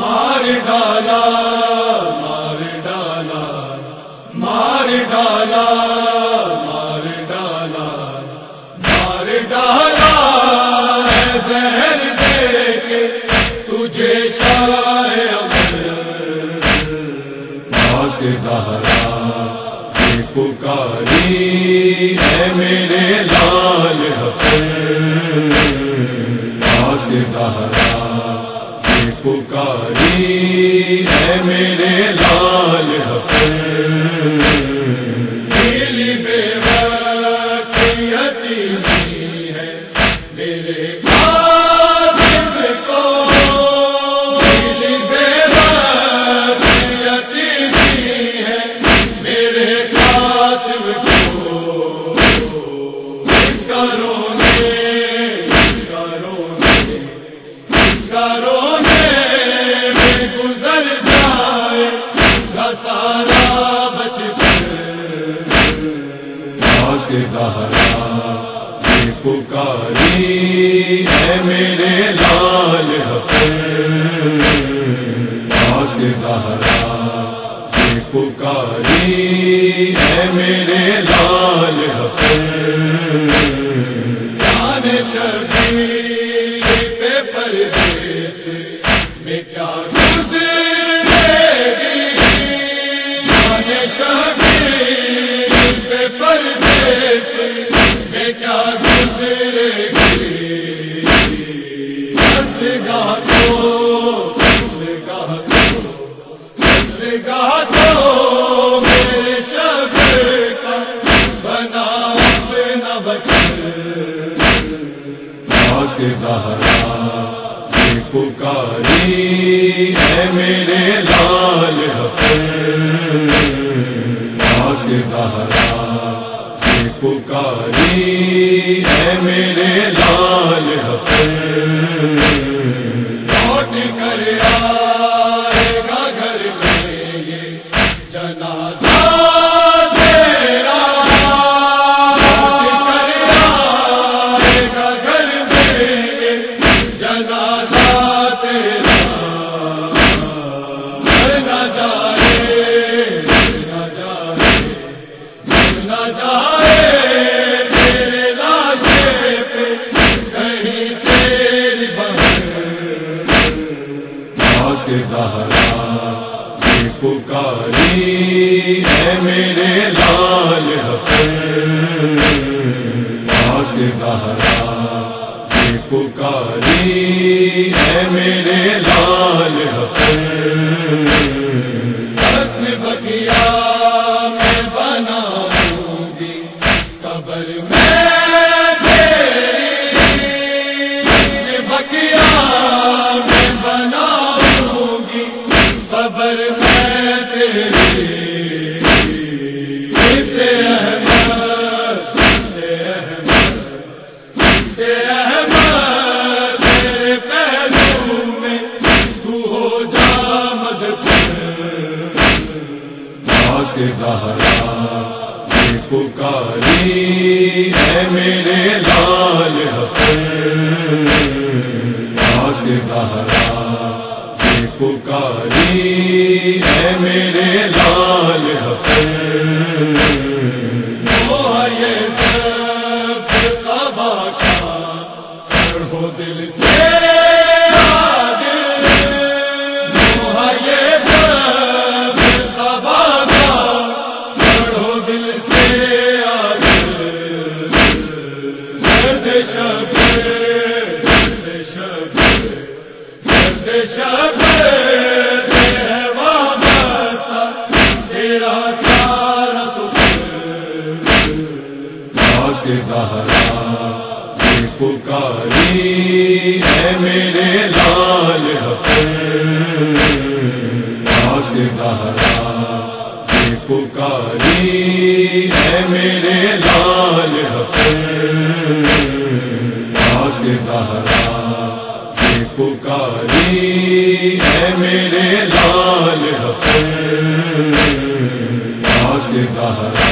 مار ڈالا مار ڈالا مار ڈالا مار ڈالا مار ڈالا۔ زہر دے کے تجھے شاہ کے زہرا یہ پکاری ہے میرے لال حسن۔ کے زہرا پکاری ہے میرے لال حسن۔ نیلی بے وقتی ہے۔ میرے قاسم کو کے زہرا یہ پکاری ہے میرے لال حسن۔ کے زہرا یہ پکاری ہے میرے لال حسن۔ جان شبیر پہ پردیس میں کیا کیا گزرے گی؟ گاہ تو گاہ تو گاہ تو میرے شب کا بنا اپنا بچن کے زہرا پکاری ہے میرے لال حسن۔ کے زہرا پکاری ہے میرے لال حسن۔ لوٹ کر آ۔ کے زہرا پکاری ہے میرے لال حسن۔ کے زہرا یہ پکاری ہے میرے لال حسن۔ حسن بکیا میں بناؤں گی قبر میں بکیا کے زہرا یہ پکاری ہے میرے لال حسن۔ کے زہرا یہ پکاری ہے میرے لال شب شب شب تیرا سارا کے پکاری ہے میرے لال حسن۔ کے زہرا پکاری ہے میرے لال حسن۔ زہرا یہ پکاری ہے میرے لال حسن۔ کے زہرا